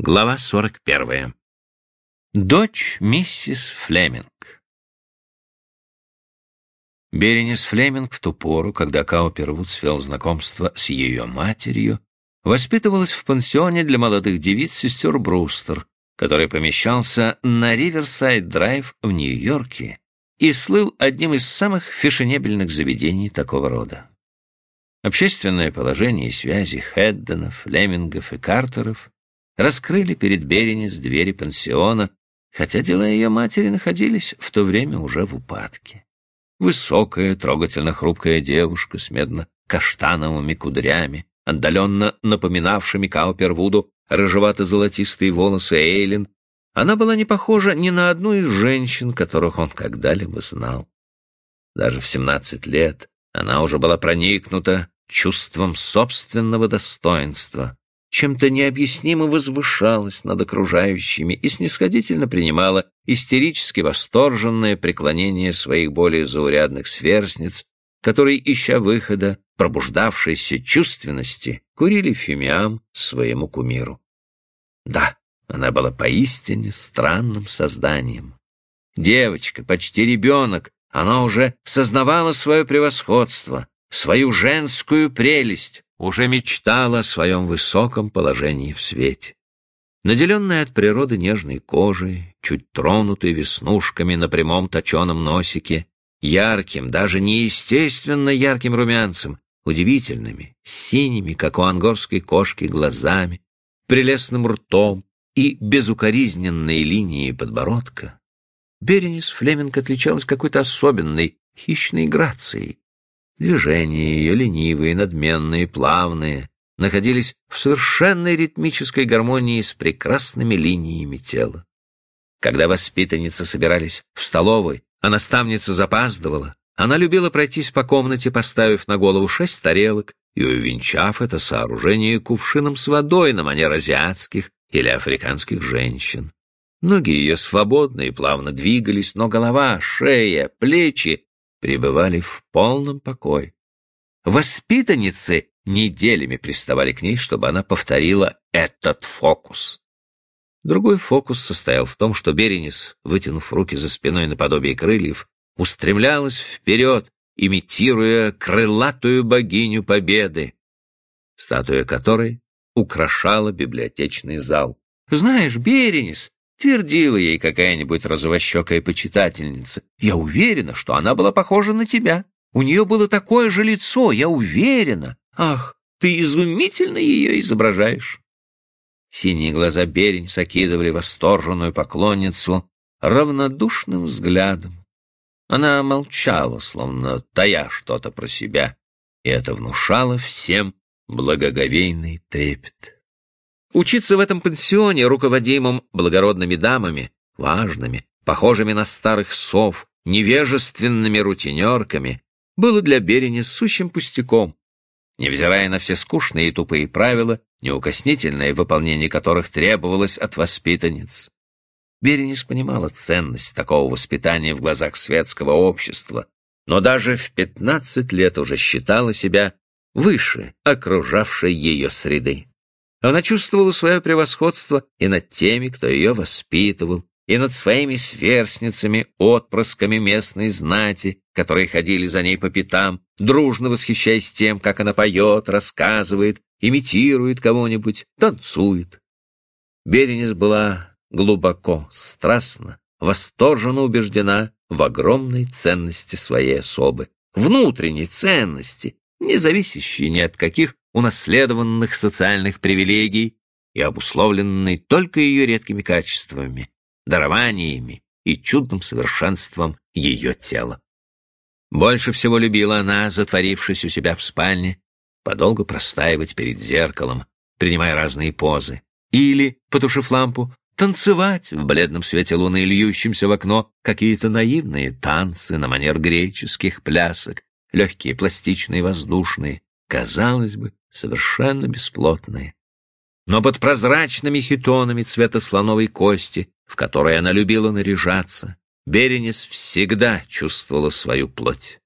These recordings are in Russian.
Глава 41. Дочь миссис Флеминг. Беренис Флеминг в ту пору, когда Каупервуд свел знакомство с ее матерью, воспитывалась в пансионе для молодых девиц сестер Брустер, который помещался на Риверсайд-драйв в Нью-Йорке и слыл одним из самых фешенебельных заведений такого рода. Общественное положение и связи Хедденов, Флемингов и Картеров раскрыли перед Беренис двери пансиона, хотя дела ее матери находились в то время уже в упадке. Высокая, трогательно хрупкая девушка с медно-каштановыми кудрями, отдаленно напоминавшими Каупервуду рыжевато-золотистые волосы Эйлин, она была не похожа ни на одну из женщин, которых он когда-либо знал. Даже в семнадцать лет она уже была проникнута чувством собственного достоинства, чем-то необъяснимо возвышалась над окружающими и снисходительно принимала истерически восторженное преклонение своих более заурядных сверстниц, которые, ища выхода, пробуждавшейся чувственности, курили фимиам своему кумиру. Да, она была поистине странным созданием. Девочка, почти ребенок, она уже сознавала свое превосходство, свою женскую прелесть, уже мечтала о своем высоком положении в свете. Наделенная от природы нежной кожей, чуть тронутой веснушками на прямом точеном носике, ярким, даже неестественно ярким румянцем, удивительными, синими, как у ангорской кошки, глазами, прелестным ртом и безукоризненной линией подбородка, Беренис Флеминг отличалась какой-то особенной, хищной грацией, Движения ее, ленивые, надменные, плавные, находились в совершенной ритмической гармонии с прекрасными линиями тела. Когда воспитанницы собирались в столовой, а наставница запаздывала, она любила пройтись по комнате, поставив на голову шесть тарелок и увенчав это сооружение кувшином с водой на манер азиатских или африканских женщин. Ноги ее свободно и плавно двигались, но голова, шея, плечи пребывали в полном покое. Воспитанницы неделями приставали к ней, чтобы она повторила этот фокус. Другой фокус состоял в том, что Беренис, вытянув руки за спиной наподобие крыльев, устремлялась вперед, имитируя крылатую богиню победы, статуя которой украшала библиотечный зал. «Знаешь, Беренис, Твердила ей какая-нибудь розовощекая почитательница. Я уверена, что она была похожа на тебя. У нее было такое же лицо, я уверена. Ах, ты изумительно ее изображаешь. Синие глаза Берень сокидывали восторженную поклонницу равнодушным взглядом. Она молчала, словно тая что-то про себя, и это внушало всем благоговейный трепет. Учиться в этом пансионе, руководимом благородными дамами, важными, похожими на старых сов, невежественными рутинерками, было для Берени сущим пустяком. Невзирая на все скучные и тупые правила, неукоснительное выполнение которых требовалось от воспитанниц. Беренис понимала ценность такого воспитания в глазах светского общества, но даже в пятнадцать лет уже считала себя выше окружавшей ее среды. Она чувствовала свое превосходство и над теми, кто ее воспитывал, и над своими сверстницами, отпрысками местной знати, которые ходили за ней по пятам, дружно восхищаясь тем, как она поет, рассказывает, имитирует кого-нибудь, танцует. Беренис была глубоко, страстно, восторженно убеждена в огромной ценности своей особы, внутренней ценности, не зависящей ни от каких унаследованных социальных привилегий и обусловленной только ее редкими качествами, дарованиями и чудным совершенством ее тела. Больше всего любила она, затворившись у себя в спальне, подолгу простаивать перед зеркалом, принимая разные позы, или, потушив лампу, танцевать в бледном свете луны, льющемся в окно, какие-то наивные танцы на манер греческих плясок, легкие, пластичные, воздушные, казалось бы, совершенно бесплотные. Но под прозрачными хитонами цвета слоновой кости, в которой она любила наряжаться, Беренис всегда чувствовала свою плоть.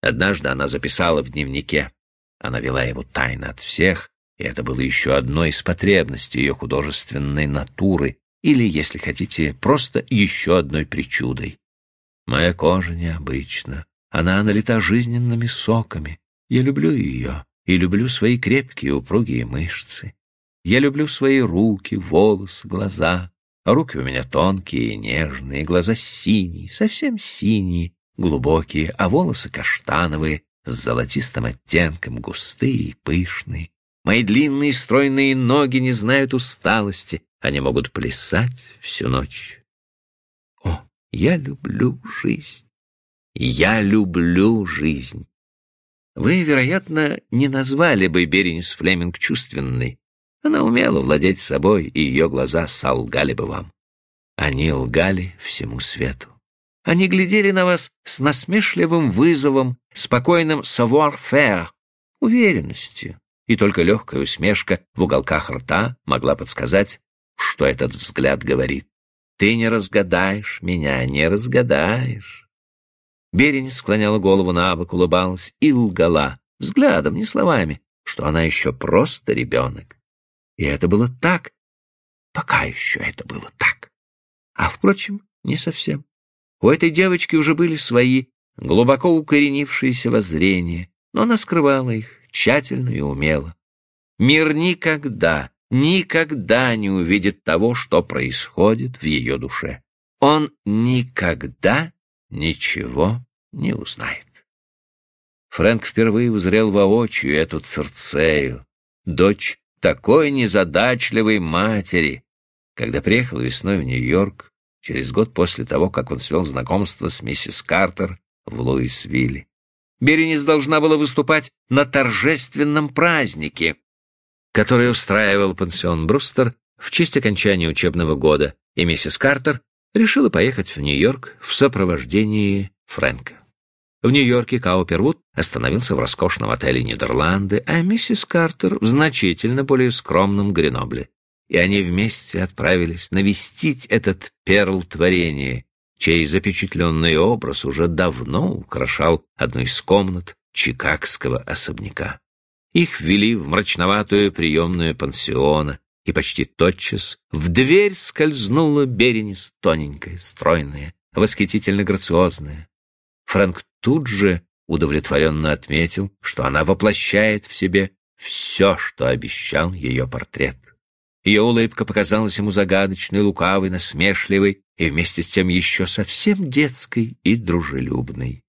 Однажды она записала в дневнике, она вела его тайно от всех, И это было еще одной из потребностей ее художественной натуры, или, если хотите, просто еще одной причудой. Моя кожа необычна, она налита жизненными соками. Я люблю ее и люблю свои крепкие упругие мышцы. Я люблю свои руки, волосы, глаза. Руки у меня тонкие и нежные, глаза синие, совсем синие, глубокие, а волосы каштановые, с золотистым оттенком, густые и пышные. Мои длинные стройные ноги не знают усталости, они могут плясать всю ночь. О, я люблю жизнь. Я люблю жизнь. Вы, вероятно, не назвали бы Беренис Флеминг чувственной. Она умела владеть собой, и ее глаза солгали бы вам. Они лгали всему свету. Они глядели на вас с насмешливым вызовом, спокойным savoir-faire, уверенностью, и только легкая усмешка в уголках рта могла подсказать, что этот взгляд говорит. «Ты не разгадаешь меня, не разгадаешь». Берень склоняла голову на бок, улыбалась и лгала, взглядом, не словами, что она еще просто ребенок. И это было так, пока еще это было так. А, впрочем, не совсем. У этой девочки уже были свои, глубоко укоренившиеся воззрения, но она скрывала их тщательно и умело. Мир никогда, никогда не увидит того, что происходит в ее душе. Он никогда ничего не узнает. Фрэнк впервые узрел воочию эту Церцею, дочь такой незадачливой матери, когда приехал весной в Нью-Йорк, через год после того, как он свел знакомство с миссис Картер в Луисвилле. Беренис должна была выступать на торжественном празднике, который устраивал пансион Брустер в честь окончания учебного года, и миссис Картер решила поехать в Нью-Йорк в сопровождении Фрэнка. В Нью-Йорке Каупервуд остановился в роскошном отеле Нидерланды, а миссис Картер в значительно более скромном Гренобле. И они вместе отправились навестить этот перл творения, чей запечатленный образ уже давно украшал одну из комнат чикагского особняка. Их ввели в мрачноватую приемную пансиона, и почти тотчас в дверь скользнула Беренис, тоненькая, стройная, восхитительно грациозная. Фрэнк тут же удовлетворенно отметил, что она воплощает в себе все, что обещал ее портрет. Ее улыбка показалась ему загадочной, лукавой, насмешливой и вместе с тем еще совсем детской и дружелюбной.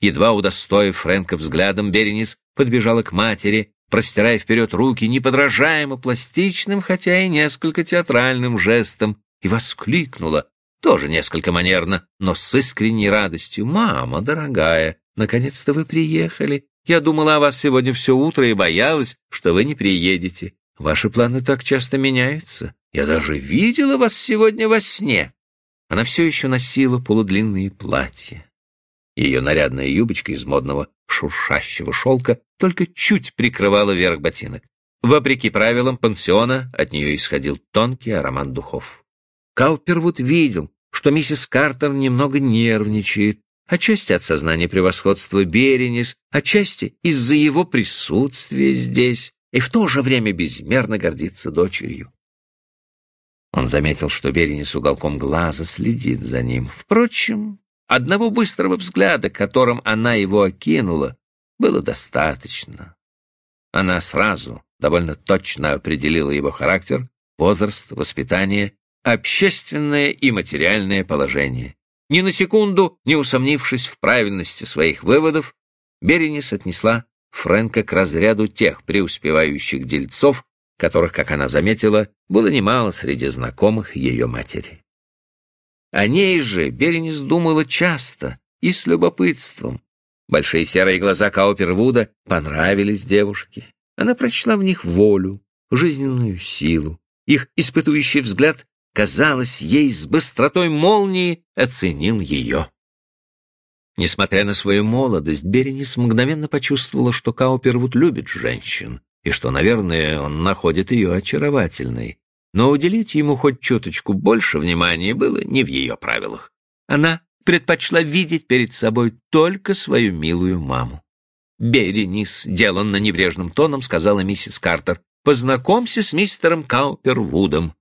Едва удостоив Фрэнка взглядом, Беренис подбежала к матери простирая вперед руки неподражаемо пластичным, хотя и несколько театральным жестом, и воскликнула, тоже несколько манерно, но с искренней радостью. «Мама, дорогая, наконец-то вы приехали. Я думала о вас сегодня все утро и боялась, что вы не приедете. Ваши планы так часто меняются. Я даже видела вас сегодня во сне». Она все еще носила полудлинные платья. Ее нарядная юбочка из модного шуршащего шелка только чуть прикрывала верх ботинок. Вопреки правилам пансиона, от нее исходил тонкий аромат духов. Каупервуд видел, что миссис Картер немного нервничает, отчасти от сознания превосходства Беренис, отчасти из-за его присутствия здесь, и в то же время безмерно гордится дочерью. Он заметил, что Беренис уголком глаза следит за ним. Впрочем, Одного быстрого взгляда, которым она его окинула, было достаточно. Она сразу довольно точно определила его характер, возраст, воспитание, общественное и материальное положение. Ни на секунду не усомнившись в правильности своих выводов, Беренис отнесла Фрэнка к разряду тех преуспевающих дельцов, которых, как она заметила, было немало среди знакомых ее матери. О ней же Беренис думала часто и с любопытством. Большие серые глаза Каупервуда понравились девушке. Она прочла в них волю, жизненную силу. Их испытующий взгляд, казалось, ей с быстротой молнии оценил ее. Несмотря на свою молодость, Беренис мгновенно почувствовала, что Каупервуд любит женщин, и что, наверное, он находит ее очаровательной но уделить ему хоть чуточку больше внимания было не в ее правилах. Она предпочла видеть перед собой только свою милую маму. «Беренис», деланно небрежным тоном, сказала миссис Картер, познакомься с мистером Каупервудом».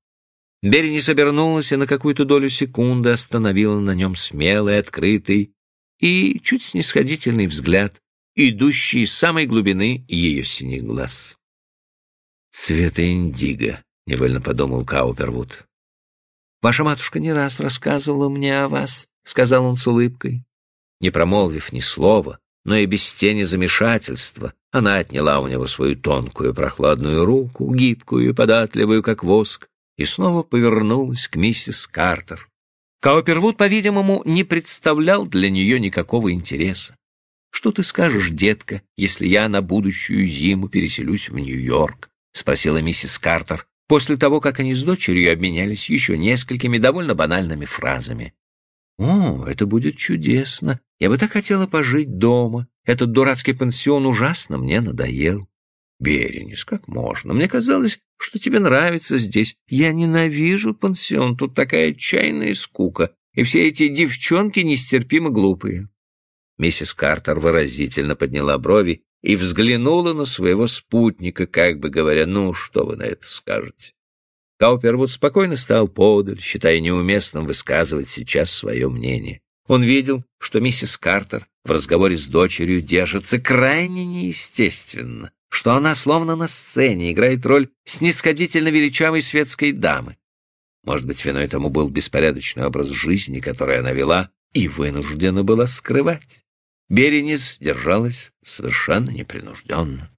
Беренис обернулась и на какую-то долю секунды остановила на нем смелый, открытый и чуть снисходительный взгляд, идущий из самой глубины ее синих глаз. «Цвета индиго», — невольно подумал Каупервуд. «Ваша матушка не раз рассказывала мне о вас», — сказал он с улыбкой. Не промолвив ни слова, но и без тени замешательства, она отняла у него свою тонкую прохладную руку, гибкую и податливую, как воск, и снова повернулась к миссис Картер. Каупервуд, по-видимому, не представлял для нее никакого интереса. «Что ты скажешь, детка, если я на будущую зиму переселюсь в Нью-Йорк?» — спросила миссис Картер, после того, как они с дочерью обменялись еще несколькими довольно банальными фразами. «О, это будет чудесно! Я бы так хотела пожить дома. Этот дурацкий пансион ужасно мне надоел». «Беренис, как можно? Мне казалось, что тебе нравится здесь. Я ненавижу пансион, тут такая отчаянная скука, и все эти девчонки нестерпимо глупые». Миссис Картер выразительно подняла брови и взглянула на своего спутника, как бы говоря, «Ну, что вы на это скажете?» Каупервуд спокойно стал подаль, считая неуместным высказывать сейчас свое мнение. Он видел, что миссис Картер в разговоре с дочерью держится крайне неестественно, что она словно на сцене играет роль снисходительно величавой светской дамы. Может быть, виной тому был беспорядочный образ жизни, который она вела и вынуждена была скрывать. Беренис держалась совершенно непринужденно.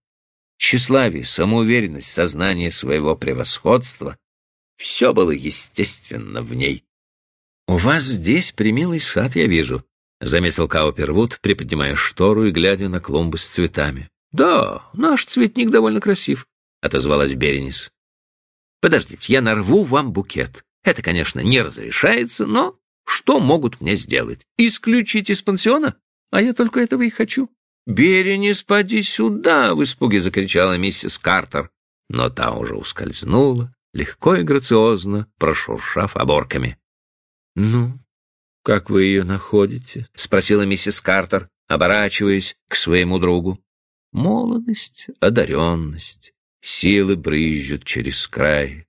Тщеславие, самоуверенность, сознание своего превосходства все было естественно в ней. — У вас здесь примилый сад, я вижу, — заметил Каупервуд, приподнимая штору и глядя на клумбы с цветами. — Да, наш цветник довольно красив, — отозвалась Беренис. — Подождите, я нарву вам букет. Это, конечно, не разрешается, но что могут мне сделать? Исключить из пансиона? А я только этого и хочу. — Беренис, поди сюда! — в испуге закричала миссис Картер. Но та уже ускользнула, легко и грациозно прошуршав оборками. — Ну, как вы ее находите? — спросила миссис Картер, оборачиваясь к своему другу. — Молодость, одаренность, силы брызжут через край.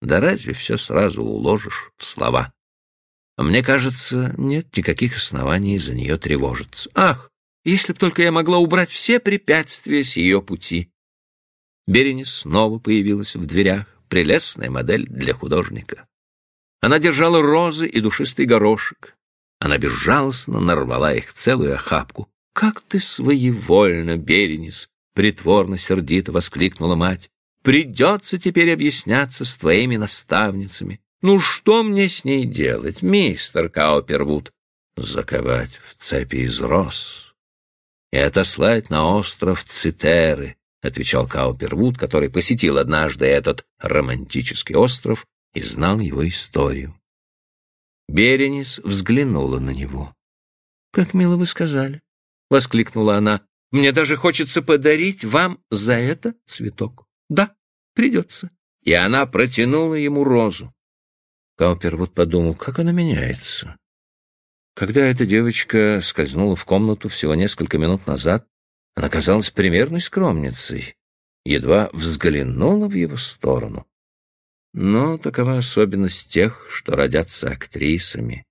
Да разве все сразу уложишь в слова? Мне кажется, нет никаких оснований за нее тревожиться. Ах, если б только я могла убрать все препятствия с ее пути. Беренис снова появилась в дверях, прелестная модель для художника. Она держала розы и душистый горошек. Она безжалостно нарвала их целую охапку. «Как ты своевольно, Беренис!» — притворно-сердито воскликнула мать. «Придется теперь объясняться с твоими наставницами. Ну что мне с ней делать, мистер Каупервуд? Заковать в цепи из роз и отослать на остров Цитеры, — отвечал Каупервуд, который посетил однажды этот романтический остров и знал его историю. Беренис взглянула на него. — Как мило вы сказали, — воскликнула она. — Мне даже хочется подарить вам за это цветок. Да, придется. И она протянула ему розу. Каупервуд подумал, как она меняется. Когда эта девочка скользнула в комнату всего несколько минут назад, она казалась примерной скромницей, едва взглянула в его сторону. Но такова особенность тех, что родятся актрисами.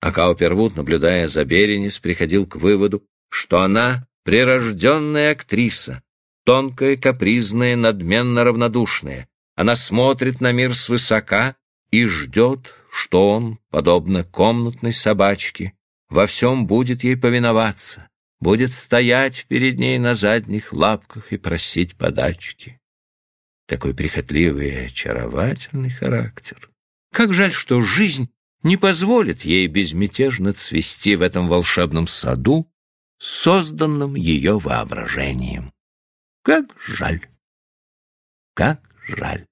А Каупервуд, наблюдая за Беренис, приходил к выводу, что она прирожденная актриса, тонкая, капризная, надменно равнодушная. Она смотрит на мир свысока и ждет, что он, подобно комнатной собачке, во всем будет ей повиноваться, будет стоять перед ней на задних лапках и просить подачки. Такой прихотливый и очаровательный характер. Как жаль, что жизнь не позволит ей безмятежно цвести в этом волшебном саду, созданном ее воображением. Как жаль! Как жаль!